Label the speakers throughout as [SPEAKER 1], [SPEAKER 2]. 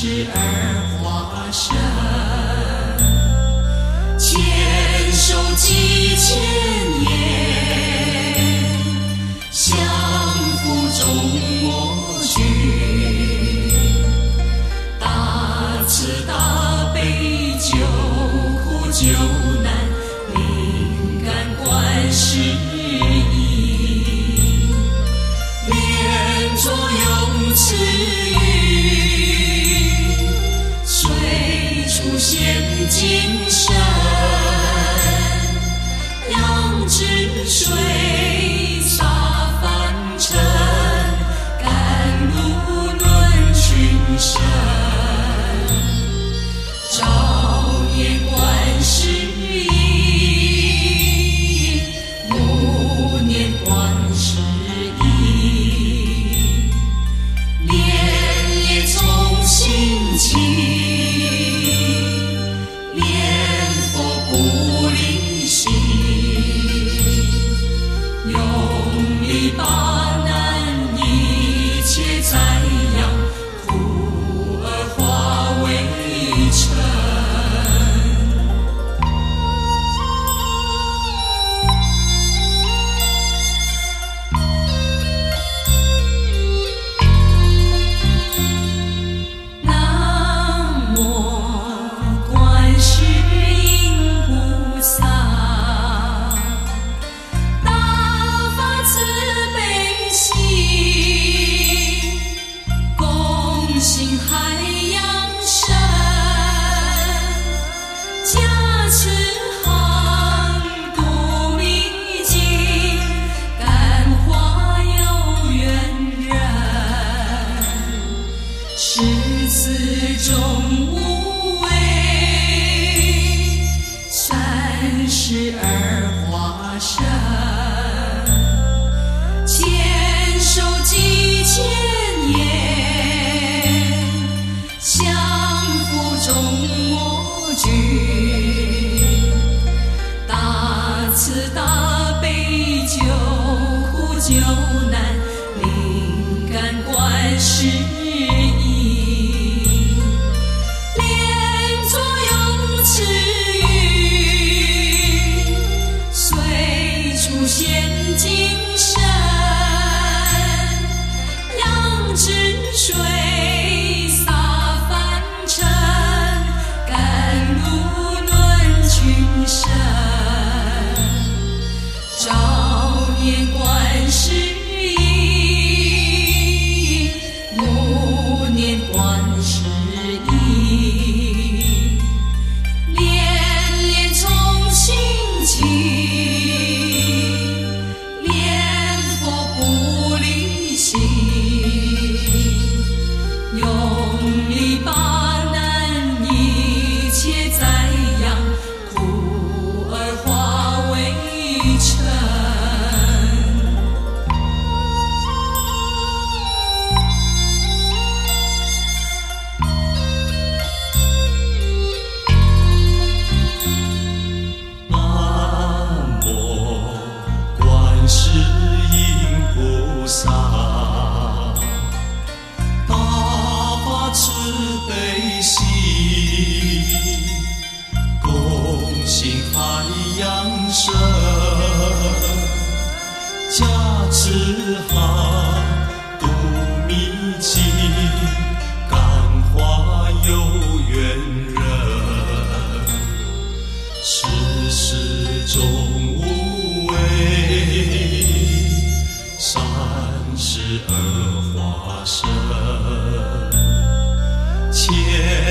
[SPEAKER 1] 善事此大悲救苦救难灵感观世。音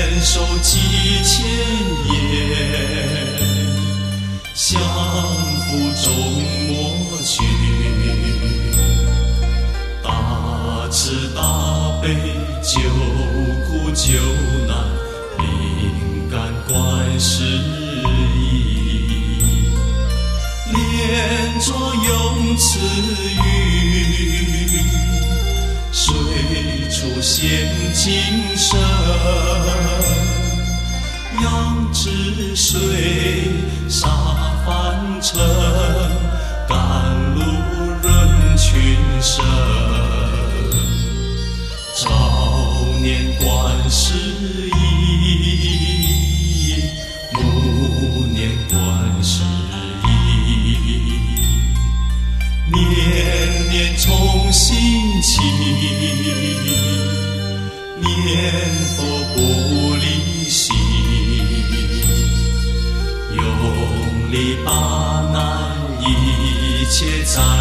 [SPEAKER 1] 坚守几千年，相扶终莫去。大慈大悲救苦救难，灵感观世音，莲座永慈云。水出现金身。扬止水洒凡尘甘露润群生朝念观世音暮念观世音念念从心起。且在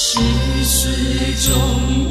[SPEAKER 1] 是水中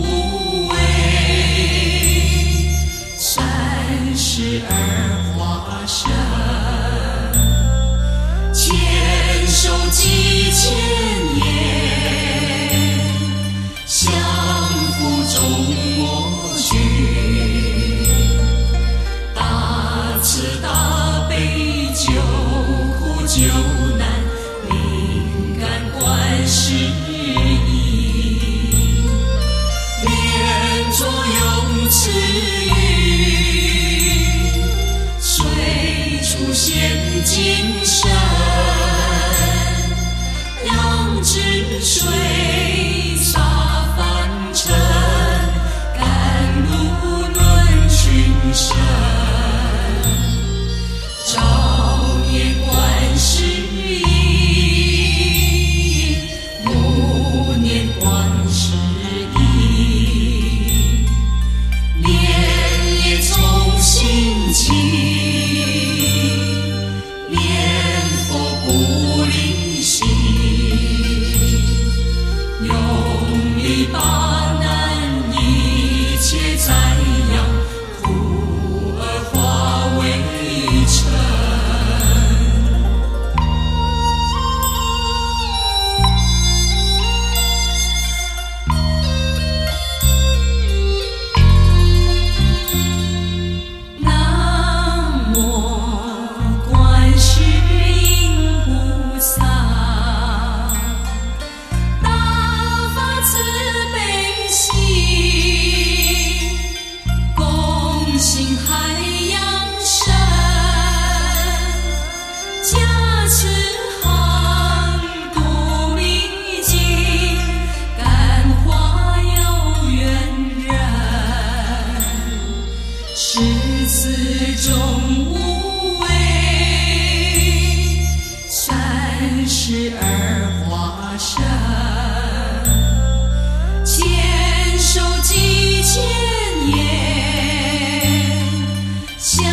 [SPEAKER 1] 江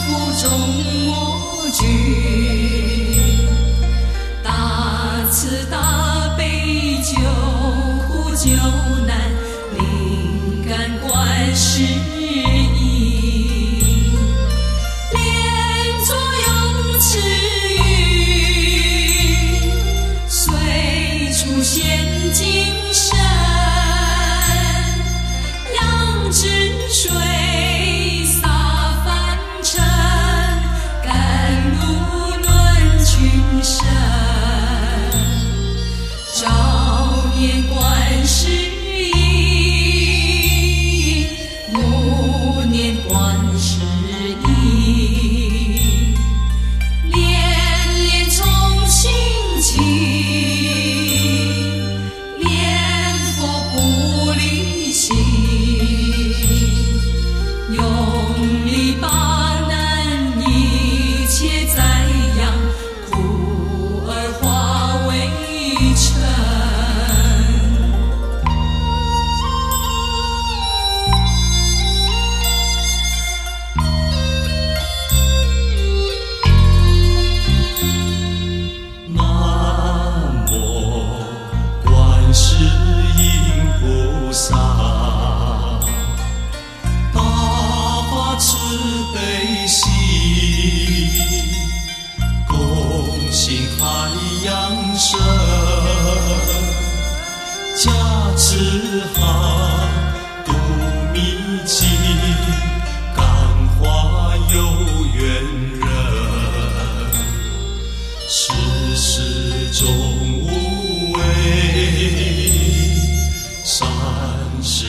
[SPEAKER 1] 湖中莫惧。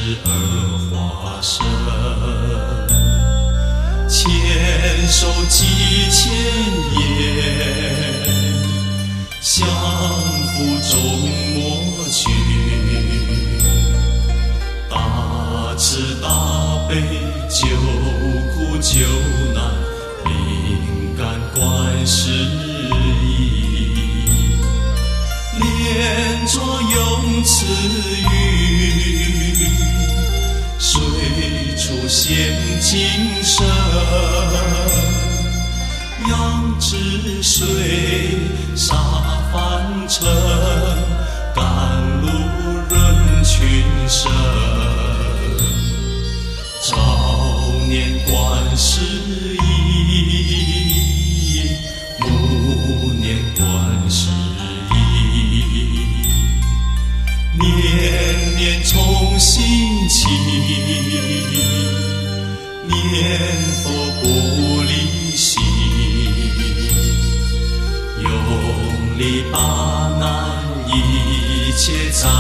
[SPEAKER 1] 十二化身，千手及千眼，降伏众魔去，大慈大悲救苦救难灵感观世音，莲座涌慈。献今生，扬之水，洒凡尘。写在。